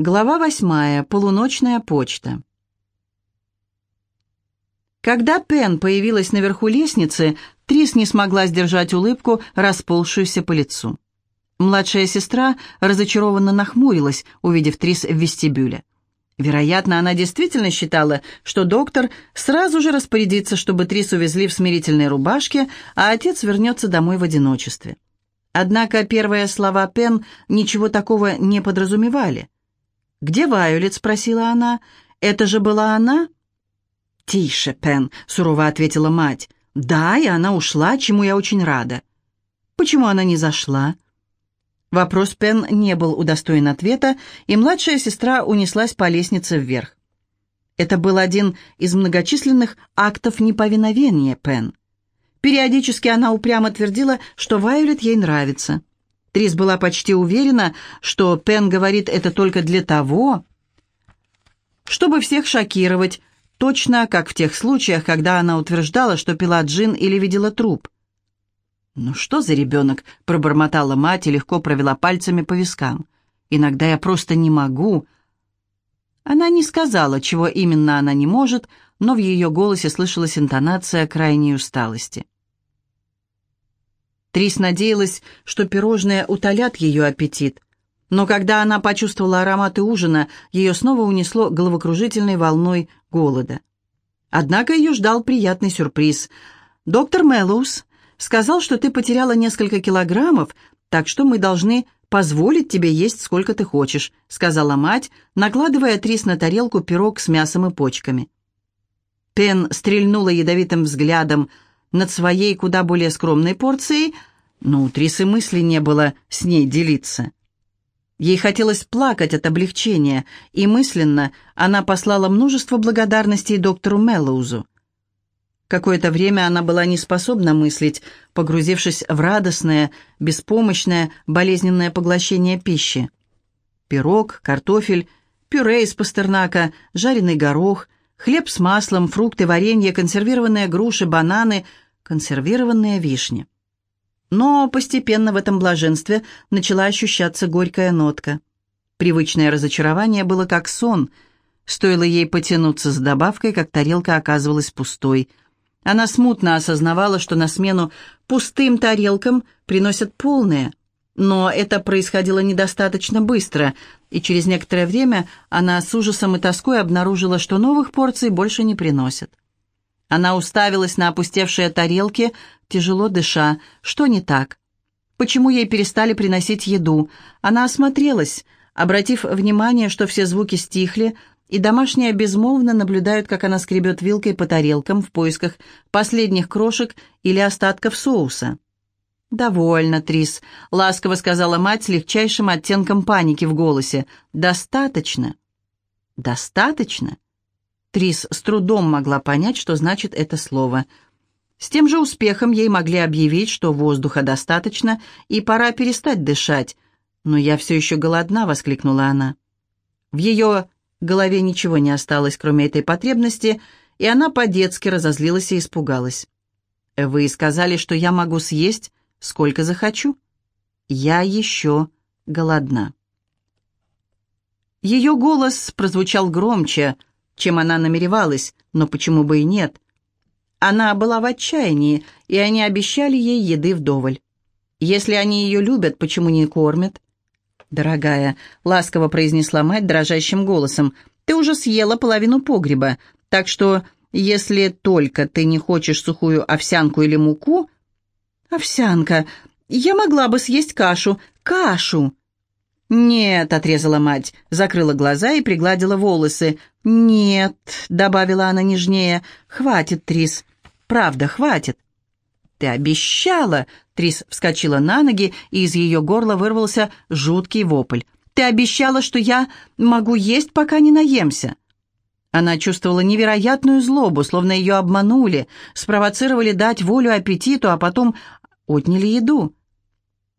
Глава восьмая. Полуночная почта. Когда Пен появилась наверху лестницы, Трис не смогла сдержать улыбку, расползшуюся по лицу. Младшая сестра разочарованно нахмурилась, увидев Трис в вестибюле. Вероятно, она действительно считала, что доктор сразу же распорядится, чтобы Трис увезли в смирительной рубашке, а отец вернется домой в одиночестве. Однако первые слова Пен ничего такого не подразумевали – «Где Вайолет?» — спросила она. «Это же была она?» «Тише, Пен», — сурово ответила мать. «Да, и она ушла, чему я очень рада». «Почему она не зашла?» Вопрос Пен не был удостоен ответа, и младшая сестра унеслась по лестнице вверх. Это был один из многочисленных актов неповиновения Пен. Периодически она упрямо твердила, что Вайолет ей нравится. Трис была почти уверена, что Пен говорит это только для того, чтобы всех шокировать, точно как в тех случаях, когда она утверждала, что пила джин или видела труп. «Ну что за ребенок?» — пробормотала мать и легко провела пальцами по вискам. «Иногда я просто не могу». Она не сказала, чего именно она не может, но в ее голосе слышалась интонация крайней усталости. Трис надеялась, что пирожные утолят ее аппетит. Но когда она почувствовала ароматы ужина, ее снова унесло головокружительной волной голода. Однако ее ждал приятный сюрприз. «Доктор Мэллоус сказал, что ты потеряла несколько килограммов, так что мы должны позволить тебе есть сколько ты хочешь», сказала мать, накладывая Трис на тарелку пирог с мясом и почками. Пен стрельнула ядовитым взглядом над своей куда более скромной порцией – но у Трисы мысли не было с ней делиться. Ей хотелось плакать от облегчения, и мысленно она послала множество благодарностей доктору Меллоузу. Какое-то время она была не способна мыслить, погрузившись в радостное, беспомощное, болезненное поглощение пищи. Пирог, картофель, пюре из пастернака, жареный горох, хлеб с маслом, фрукты, варенье, консервированные груши, бананы, консервированные вишни. Но постепенно в этом блаженстве начала ощущаться горькая нотка. Привычное разочарование было как сон. Стоило ей потянуться с добавкой, как тарелка оказывалась пустой. Она смутно осознавала, что на смену пустым тарелкам приносят полные. Но это происходило недостаточно быстро, и через некоторое время она с ужасом и тоской обнаружила, что новых порций больше не приносят. Она уставилась на опустевшие тарелки, тяжело дыша. Что не так? Почему ей перестали приносить еду? Она осмотрелась, обратив внимание, что все звуки стихли, и домашние безмолвно наблюдают, как она скребет вилкой по тарелкам в поисках последних крошек или остатков соуса. «Довольно, Трис», — ласково сказала мать с легчайшим оттенком паники в голосе. «Достаточно». «Достаточно?» Трис с трудом могла понять, что значит это слово. С тем же успехом ей могли объявить, что воздуха достаточно и пора перестать дышать. «Но я все еще голодна», — воскликнула она. В ее голове ничего не осталось, кроме этой потребности, и она по-детски разозлилась и испугалась. «Вы сказали, что я могу съесть, сколько захочу. Я еще голодна». Ее голос прозвучал громче — чем она намеревалась, но почему бы и нет? Она была в отчаянии, и они обещали ей еды вдоволь. Если они ее любят, почему не кормят? «Дорогая», — ласково произнесла мать дрожащим голосом, «ты уже съела половину погреба, так что, если только ты не хочешь сухую овсянку или муку...» «Овсянка! Я могла бы съесть кашу! Кашу!» «Нет», — отрезала мать, закрыла глаза и пригладила волосы. «Нет», — добавила она нежнее, — «хватит, Трис, правда, хватит». «Ты обещала!» — Трис вскочила на ноги, и из ее горла вырвался жуткий вопль. «Ты обещала, что я могу есть, пока не наемся!» Она чувствовала невероятную злобу, словно ее обманули, спровоцировали дать волю аппетиту, а потом отняли еду.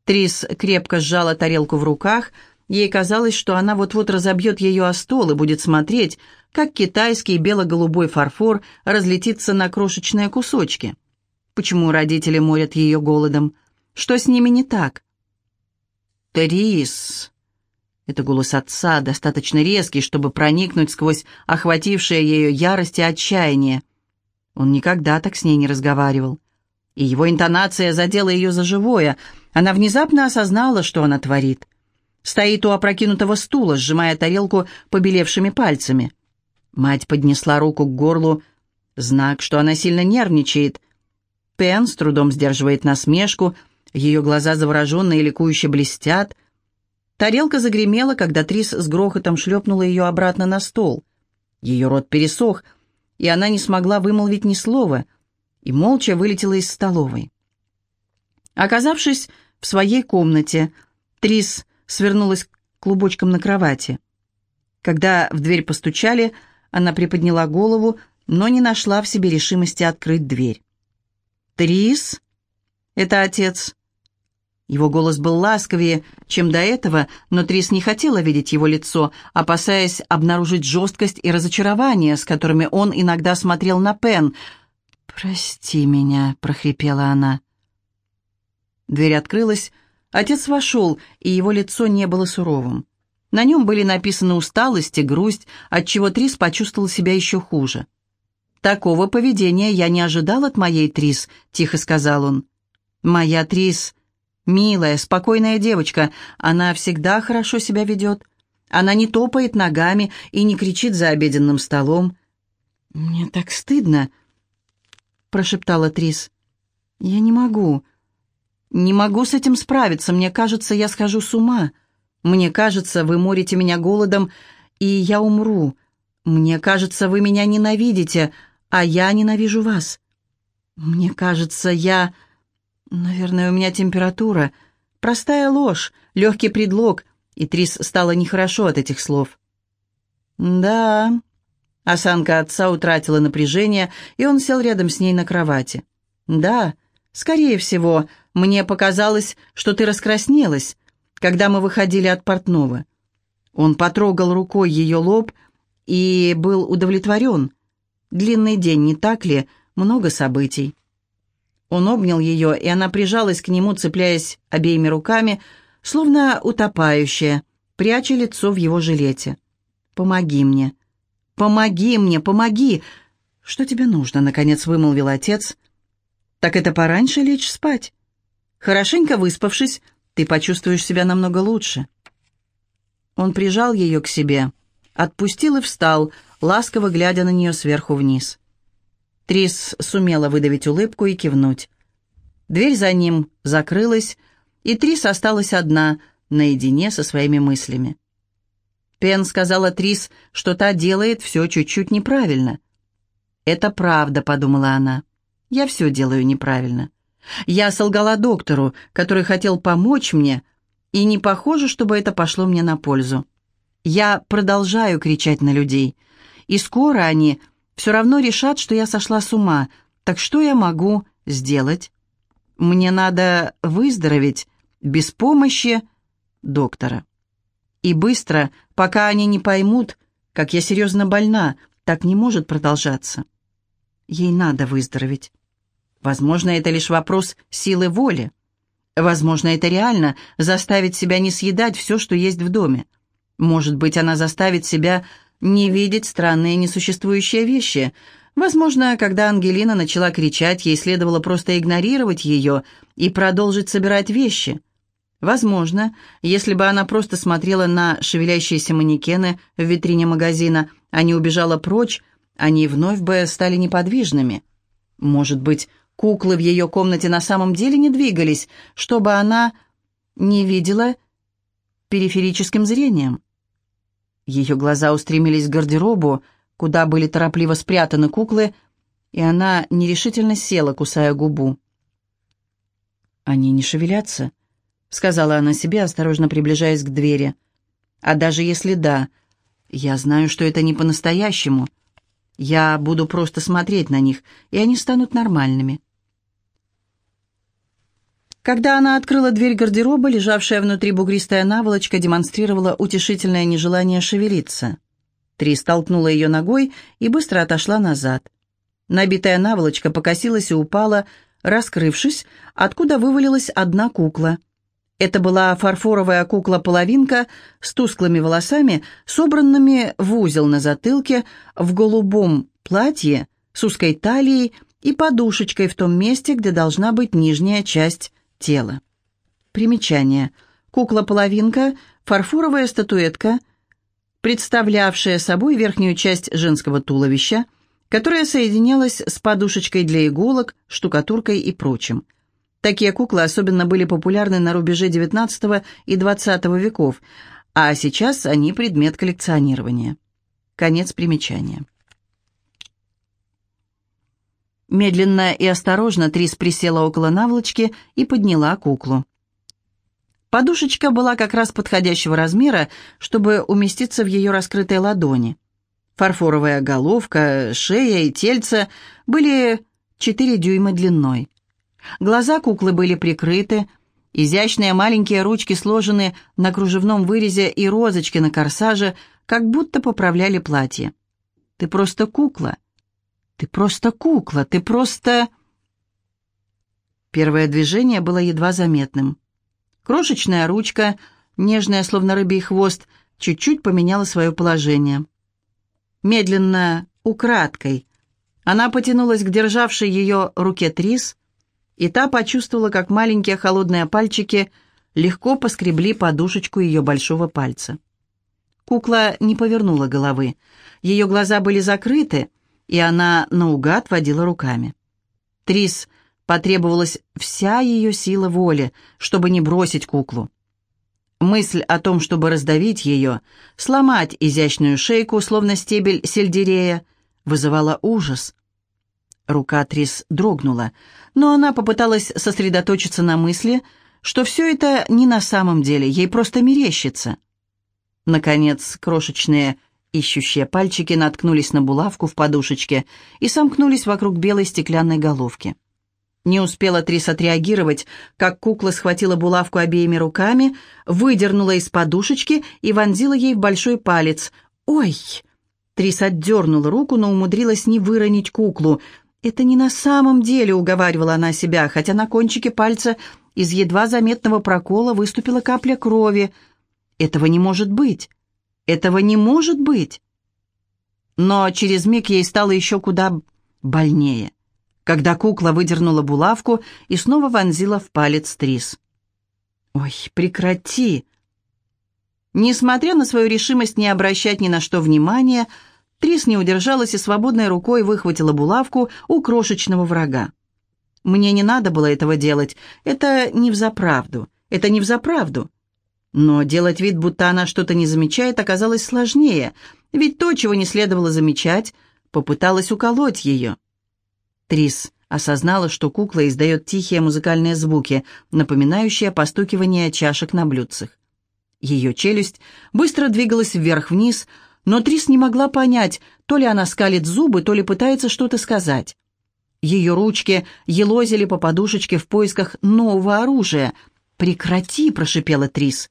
Трис крепко сжала тарелку в руках. Ей казалось, что она вот-вот разобьет ее о стол и будет смотреть, как китайский бело-голубой фарфор разлетится на крошечные кусочки. Почему родители морят ее голодом? Что с ними не так? «Трис!» Это голос отца, достаточно резкий, чтобы проникнуть сквозь охватившее ее ярость и отчаяние. Он никогда так с ней не разговаривал. И его интонация задела ее за живое. Она внезапно осознала, что она творит. Стоит у опрокинутого стула, сжимая тарелку побелевшими пальцами. Мать поднесла руку к горлу, знак, что она сильно нервничает. Пен с трудом сдерживает насмешку, ее глаза завороженно и ликующе блестят — Тарелка загремела, когда Трис с грохотом шлепнула ее обратно на стол. Ее рот пересох, и она не смогла вымолвить ни слова, и молча вылетела из столовой. Оказавшись в своей комнате, Трис свернулась клубочком на кровати. Когда в дверь постучали, она приподняла голову, но не нашла в себе решимости открыть дверь. «Трис?» «Это отец. Его голос был ласковее, чем до этого, но Трис не хотела видеть его лицо, опасаясь обнаружить жесткость и разочарование, с которыми он иногда смотрел на Пен. «Прости меня», — прохрипела она. Дверь открылась, отец вошел, и его лицо не было суровым. На нем были написаны усталость и грусть, отчего Трис почувствовал себя еще хуже. «Такого поведения я не ожидал от моей Трис», — тихо сказал он. «Моя Трис...» Милая, спокойная девочка, она всегда хорошо себя ведет. Она не топает ногами и не кричит за обеденным столом. «Мне так стыдно», — прошептала Трис. «Я не могу. Не могу с этим справиться. Мне кажется, я схожу с ума. Мне кажется, вы морите меня голодом, и я умру. Мне кажется, вы меня ненавидите, а я ненавижу вас. Мне кажется, я...» «Наверное, у меня температура. Простая ложь, легкий предлог». И Трис стало нехорошо от этих слов. «Да...» Осанка отца утратила напряжение, и он сел рядом с ней на кровати. «Да, скорее всего, мне показалось, что ты раскраснелась, когда мы выходили от портного». Он потрогал рукой ее лоб и был удовлетворен. Длинный день, не так ли? Много событий. Он обнял ее, и она прижалась к нему, цепляясь обеими руками, словно утопающая, пряча лицо в его жилете. «Помоги мне! Помоги мне! Помоги!» «Что тебе нужно?» — наконец вымолвил отец. «Так это пораньше лечь спать. Хорошенько выспавшись, ты почувствуешь себя намного лучше». Он прижал ее к себе, отпустил и встал, ласково глядя на нее сверху вниз. Трис сумела выдавить улыбку и кивнуть. Дверь за ним закрылась, и Трис осталась одна, наедине со своими мыслями. Пен сказала Трис, что та делает все чуть-чуть неправильно. «Это правда», — подумала она. «Я все делаю неправильно. Я солгала доктору, который хотел помочь мне, и не похоже, чтобы это пошло мне на пользу. Я продолжаю кричать на людей, и скоро они все равно решат, что я сошла с ума. Так что я могу сделать? Мне надо выздороветь без помощи доктора. И быстро, пока они не поймут, как я серьезно больна, так не может продолжаться. Ей надо выздороветь. Возможно, это лишь вопрос силы воли. Возможно, это реально заставить себя не съедать все, что есть в доме. Может быть, она заставит себя не видеть странные несуществующие вещи. Возможно, когда Ангелина начала кричать, ей следовало просто игнорировать ее и продолжить собирать вещи. Возможно, если бы она просто смотрела на шевелящиеся манекены в витрине магазина, а не убежала прочь, они вновь бы стали неподвижными. Может быть, куклы в ее комнате на самом деле не двигались, чтобы она не видела периферическим зрением. Ее глаза устремились к гардеробу, куда были торопливо спрятаны куклы, и она нерешительно села, кусая губу. «Они не шевелятся», — сказала она себе, осторожно приближаясь к двери. «А даже если да, я знаю, что это не по-настоящему. Я буду просто смотреть на них, и они станут нормальными». Когда она открыла дверь гардероба, лежавшая внутри бугристая наволочка демонстрировала утешительное нежелание шевелиться. Три столкнула ее ногой и быстро отошла назад. Набитая наволочка покосилась и упала, раскрывшись, откуда вывалилась одна кукла. Это была фарфоровая кукла-половинка с тусклыми волосами, собранными в узел на затылке, в голубом платье с узкой талией и подушечкой в том месте, где должна быть нижняя часть тела. Примечание. Кукла-половинка – фарфоровая статуэтка, представлявшая собой верхнюю часть женского туловища, которая соединялась с подушечкой для иголок, штукатуркой и прочим. Такие куклы особенно были популярны на рубеже XIX и XX веков, а сейчас они предмет коллекционирования. Конец примечания. Медленно и осторожно Трис присела около наволочки и подняла куклу. Подушечка была как раз подходящего размера, чтобы уместиться в ее раскрытой ладони. Фарфоровая головка, шея и тельце были 4 дюйма длиной. Глаза куклы были прикрыты, изящные маленькие ручки сложены на кружевном вырезе и розочки на корсаже, как будто поправляли платье. «Ты просто кукла. Ты просто кукла. Ты просто...» Первое движение было едва заметным. Крошечная ручка, нежная, словно рыбий хвост, чуть-чуть поменяла свое положение. Медленно, украдкой, она потянулась к державшей ее руке Трис, и та почувствовала, как маленькие холодные пальчики легко поскребли подушечку ее большого пальца. Кукла не повернула головы. Ее глаза были закрыты, и она наугад водила руками. Трис потребовалась вся ее сила воли, чтобы не бросить куклу. Мысль о том, чтобы раздавить ее, сломать изящную шейку, словно стебель сельдерея, вызывала ужас. Рука Трис дрогнула, но она попыталась сосредоточиться на мысли, что все это не на самом деле, ей просто мерещится. Наконец, крошечные ищущие пальчики наткнулись на булавку в подушечке и сомкнулись вокруг белой стеклянной головки. Не успела Трис отреагировать, как кукла схватила булавку обеими руками, выдернула из подушечки и вонзила ей в большой палец. «Ой!» Трис отдернула руку, но умудрилась не выронить куклу. «Это не на самом деле», — уговаривала она себя, хотя на кончике пальца из едва заметного прокола выступила капля крови. «Этого не может быть! Этого не может быть!» Но через миг ей стало еще куда больнее, когда кукла выдернула булавку и снова вонзила в палец Трис. «Ой, прекрати!» Несмотря на свою решимость не обращать ни на что внимания, — Трис не удержалась и свободной рукой выхватила булавку у крошечного врага. «Мне не надо было этого делать. Это не взаправду. Это не взаправду». Но делать вид, будто она что-то не замечает, оказалось сложнее, ведь то, чего не следовало замечать, попыталась уколоть ее. Трис осознала, что кукла издает тихие музыкальные звуки, напоминающие постукивание чашек на блюдцах. Ее челюсть быстро двигалась вверх-вниз, но Трис не могла понять, то ли она скалит зубы, то ли пытается что-то сказать. Ее ручки елозили по подушечке в поисках нового оружия. «Прекрати!» – прошипела Трис.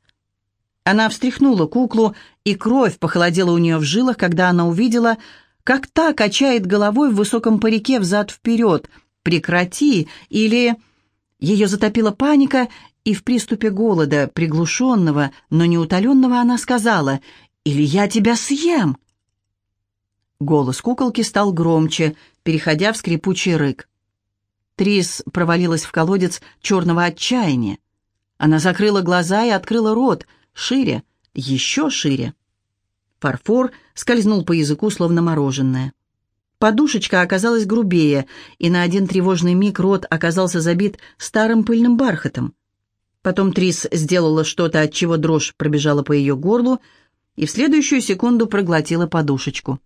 Она встряхнула куклу, и кровь похолодела у нее в жилах, когда она увидела, как та качает головой в высоком парике взад-вперед. «Прекрати!» или... Ее затопила паника, и в приступе голода, приглушенного, но неутоленного, она сказала или я тебя съем!» Голос куколки стал громче, переходя в скрипучий рык. Трис провалилась в колодец черного отчаяния. Она закрыла глаза и открыла рот, шире, еще шире. Фарфор скользнул по языку, словно мороженое. Подушечка оказалась грубее, и на один тревожный миг рот оказался забит старым пыльным бархатом. Потом Трис сделала что-то, от чего дрожь пробежала по ее горлу, и в следующую секунду проглотила подушечку.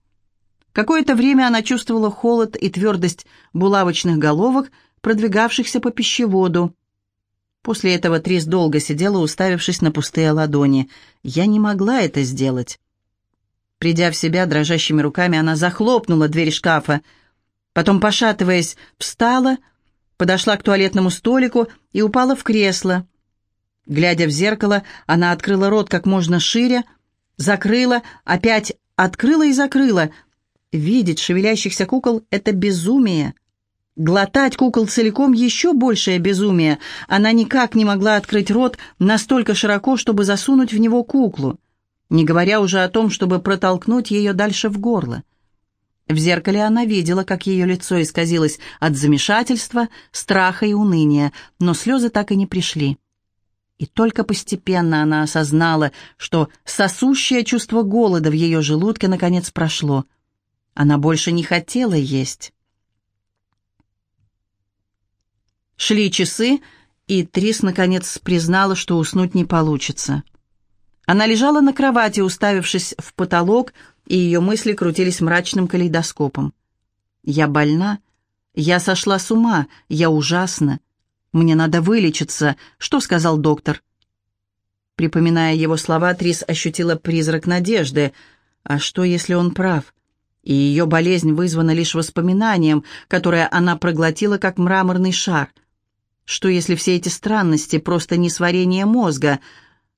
Какое-то время она чувствовала холод и твердость булавочных головок, продвигавшихся по пищеводу. После этого Трис долго сидела, уставившись на пустые ладони. «Я не могла это сделать». Придя в себя, дрожащими руками она захлопнула дверь шкафа. Потом, пошатываясь, встала, подошла к туалетному столику и упала в кресло. Глядя в зеркало, она открыла рот как можно шире, Закрыла, опять открыла и закрыла. Видеть шевелящихся кукол — это безумие. Глотать кукол целиком еще большее безумие. Она никак не могла открыть рот настолько широко, чтобы засунуть в него куклу, не говоря уже о том, чтобы протолкнуть ее дальше в горло. В зеркале она видела, как ее лицо исказилось от замешательства, страха и уныния, но слезы так и не пришли. И только постепенно она осознала, что сосущее чувство голода в ее желудке наконец прошло. Она больше не хотела есть. Шли часы, и Трис наконец признала, что уснуть не получится. Она лежала на кровати, уставившись в потолок, и ее мысли крутились мрачным калейдоскопом. «Я больна. Я сошла с ума. Я ужасна. Мне надо вылечиться. Что сказал доктор?» Припоминая его слова, Трис ощутила призрак надежды. А что, если он прав? И ее болезнь вызвана лишь воспоминанием, которое она проглотила, как мраморный шар — что если все эти странности просто не сварение мозга?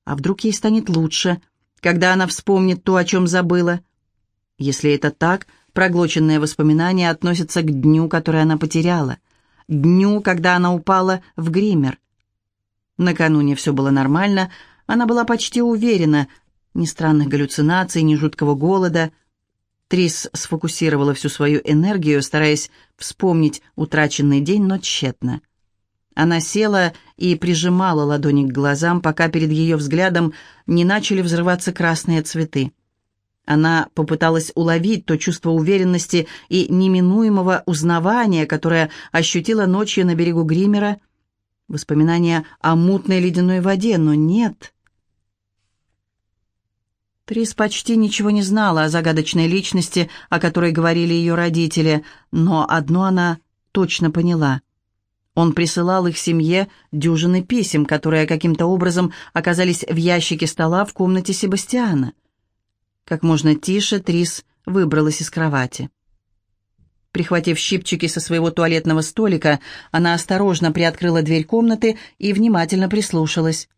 А вдруг ей станет лучше, когда она вспомнит то, о чем забыла? Если это так, проглоченные воспоминания относятся к дню, который она потеряла, дню, когда она упала в гример. Накануне все было нормально, она была почти уверена, ни странных галлюцинаций, ни жуткого голода. Трис сфокусировала всю свою энергию, стараясь вспомнить утраченный день, но тщетно. Она села и прижимала ладони к глазам, пока перед ее взглядом не начали взрываться красные цветы. Она попыталась уловить то чувство уверенности и неминуемого узнавания, которое ощутила ночью на берегу Гримера, воспоминания о мутной ледяной воде, но нет. Трис почти ничего не знала о загадочной личности, о которой говорили ее родители, но одно она точно поняла. Он присылал их семье дюжины писем, которые каким-то образом оказались в ящике стола в комнате Себастьяна. Как можно тише Трис выбралась из кровати. Прихватив щипчики со своего туалетного столика, она осторожно приоткрыла дверь комнаты и внимательно прислушалась.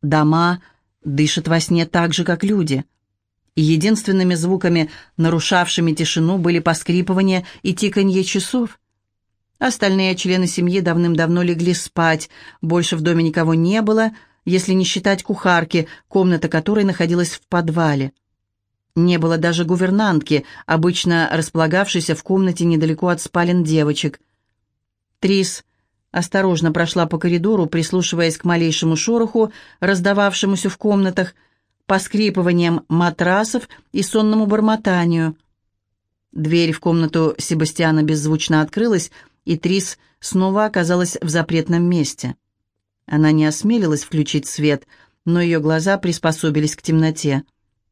Дома дышат во сне так же, как люди. И единственными звуками, нарушавшими тишину, были поскрипывание и тиканье часов. Остальные члены семьи давным-давно легли спать. Больше в доме никого не было, если не считать кухарки, комната которой находилась в подвале. Не было даже гувернантки, обычно располагавшейся в комнате недалеко от спален девочек. Трис осторожно прошла по коридору, прислушиваясь к малейшему шороху, раздававшемуся в комнатах, поскрипыванием матрасов и сонному бормотанию. Дверь в комнату Себастьяна беззвучно открылась, и Трис снова оказалась в запретном месте. Она не осмелилась включить свет, но ее глаза приспособились к темноте,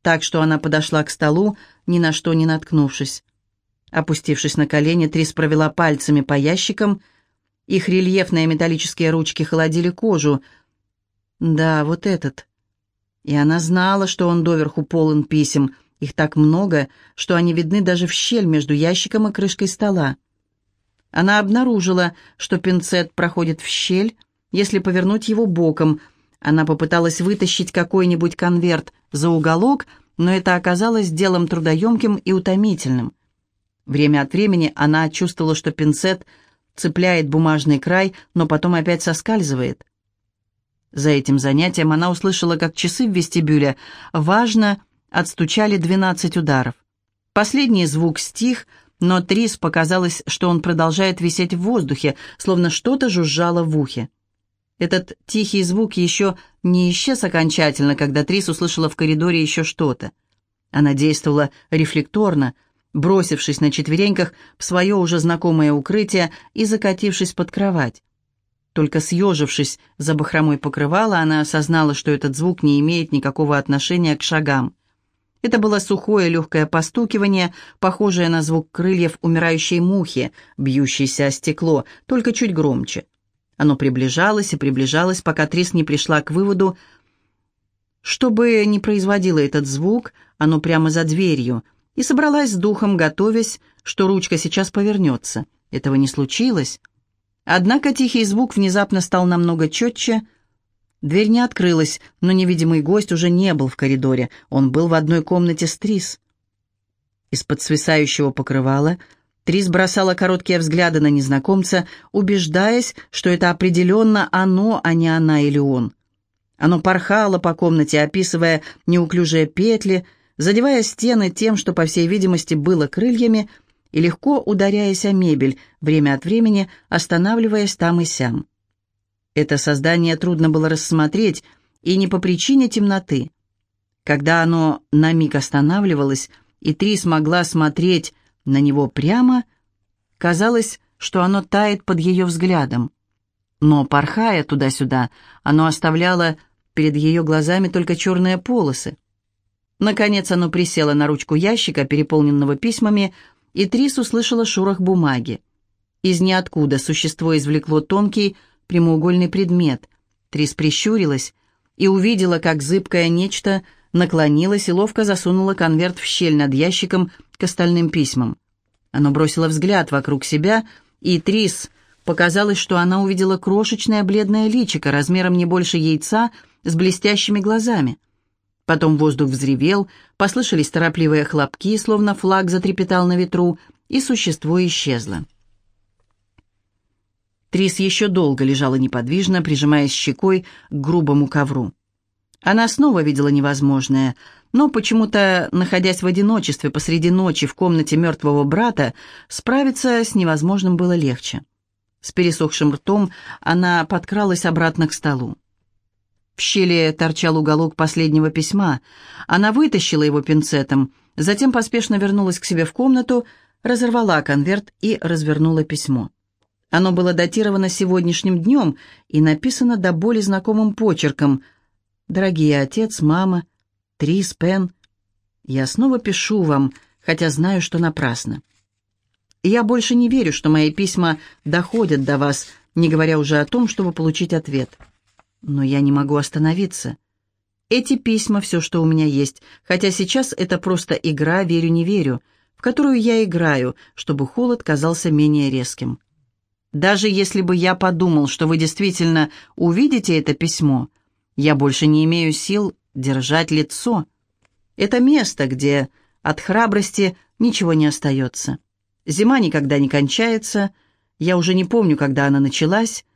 так что она подошла к столу, ни на что не наткнувшись. Опустившись на колени, Трис провела пальцами по ящикам. Их рельефные металлические ручки холодили кожу. Да, вот этот. И она знала, что он доверху полон писем. Их так много, что они видны даже в щель между ящиком и крышкой стола. Она обнаружила, что пинцет проходит в щель, если повернуть его боком. Она попыталась вытащить какой-нибудь конверт за уголок, но это оказалось делом трудоемким и утомительным. Время от времени она чувствовала, что пинцет цепляет бумажный край, но потом опять соскальзывает. За этим занятием она услышала, как часы в вестибюле важно отстучали 12 ударов. Последний звук стих — но Трис показалось, что он продолжает висеть в воздухе, словно что-то жужжало в ухе. Этот тихий звук еще не исчез окончательно, когда Трис услышала в коридоре еще что-то. Она действовала рефлекторно, бросившись на четвереньках в свое уже знакомое укрытие и закатившись под кровать. Только съежившись за бахромой покрывала, она осознала, что этот звук не имеет никакого отношения к шагам. Это было сухое легкое постукивание, похожее на звук крыльев умирающей мухи, бьющейся о стекло, только чуть громче. Оно приближалось и приближалось, пока Трис не пришла к выводу, чтобы не производило этот звук, оно прямо за дверью, и собралась с духом, готовясь, что ручка сейчас повернется. Этого не случилось. Однако тихий звук внезапно стал намного четче — Дверь не открылась, но невидимый гость уже не был в коридоре. Он был в одной комнате с Трис. Из-под свисающего покрывала Трис бросала короткие взгляды на незнакомца, убеждаясь, что это определенно оно, а не она или он. Оно порхало по комнате, описывая неуклюжие петли, задевая стены тем, что, по всей видимости, было крыльями, и легко ударяясь о мебель, время от времени останавливаясь там и сям. Это создание трудно было рассмотреть, и не по причине темноты. Когда оно на миг останавливалось, и Трис могла смотреть на него прямо, казалось, что оно тает под ее взглядом. Но, порхая туда-сюда, оно оставляло перед ее глазами только черные полосы. Наконец оно присело на ручку ящика, переполненного письмами, и Трис услышала шорох бумаги. Из ниоткуда существо извлекло тонкий прямоугольный предмет. Трис прищурилась и увидела, как зыбкое нечто наклонилось и ловко засунуло конверт в щель над ящиком к остальным письмам. Оно бросило взгляд вокруг себя, и Трис показалось, что она увидела крошечное бледное личико размером не больше яйца с блестящими глазами. Потом воздух взревел, послышались торопливые хлопки, словно флаг затрепетал на ветру, и существо исчезло. Трис еще долго лежала неподвижно, прижимаясь щекой к грубому ковру. Она снова видела невозможное, но почему-то, находясь в одиночестве посреди ночи в комнате мертвого брата, справиться с невозможным было легче. С пересохшим ртом она подкралась обратно к столу. В щели торчал уголок последнего письма. Она вытащила его пинцетом, затем поспешно вернулась к себе в комнату, разорвала конверт и развернула письмо. Оно было датировано сегодняшним днем и написано до боли знакомым почерком. «Дорогие отец, мама, Трис, Пен, я снова пишу вам, хотя знаю, что напрасно. Я больше не верю, что мои письма доходят до вас, не говоря уже о том, чтобы получить ответ. Но я не могу остановиться. Эти письма — все, что у меня есть, хотя сейчас это просто игра «верю-не верю», в которую я играю, чтобы холод казался менее резким. Даже если бы я подумал, что вы действительно увидите это письмо, я больше не имею сил держать лицо. Это место, где от храбрости ничего не остается. Зима никогда не кончается, я уже не помню, когда она началась.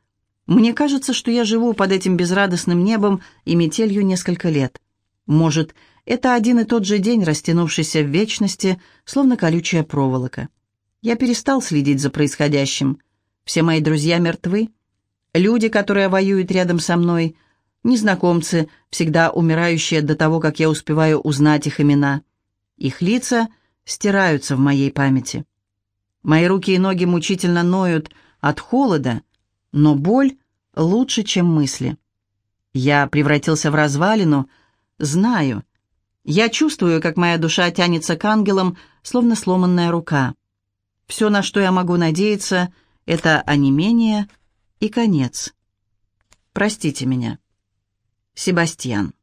Мне кажется, что я живу под этим безрадостным небом и метелью несколько лет. Может, это один и тот же день, растянувшийся в вечности, словно колючая проволока. Я перестал следить за происходящим. Все мои друзья мертвы. Люди, которые воюют рядом со мной, незнакомцы, всегда умирающие до того, как я успеваю узнать их имена. Их лица стираются в моей памяти. Мои руки и ноги мучительно ноют от холода, но боль лучше, чем мысли. Я превратился в развалину, знаю. Я чувствую, как моя душа тянется к ангелам, словно сломанная рука. Все, на что я могу надеяться — это онемение и конец. Простите меня. Себастьян.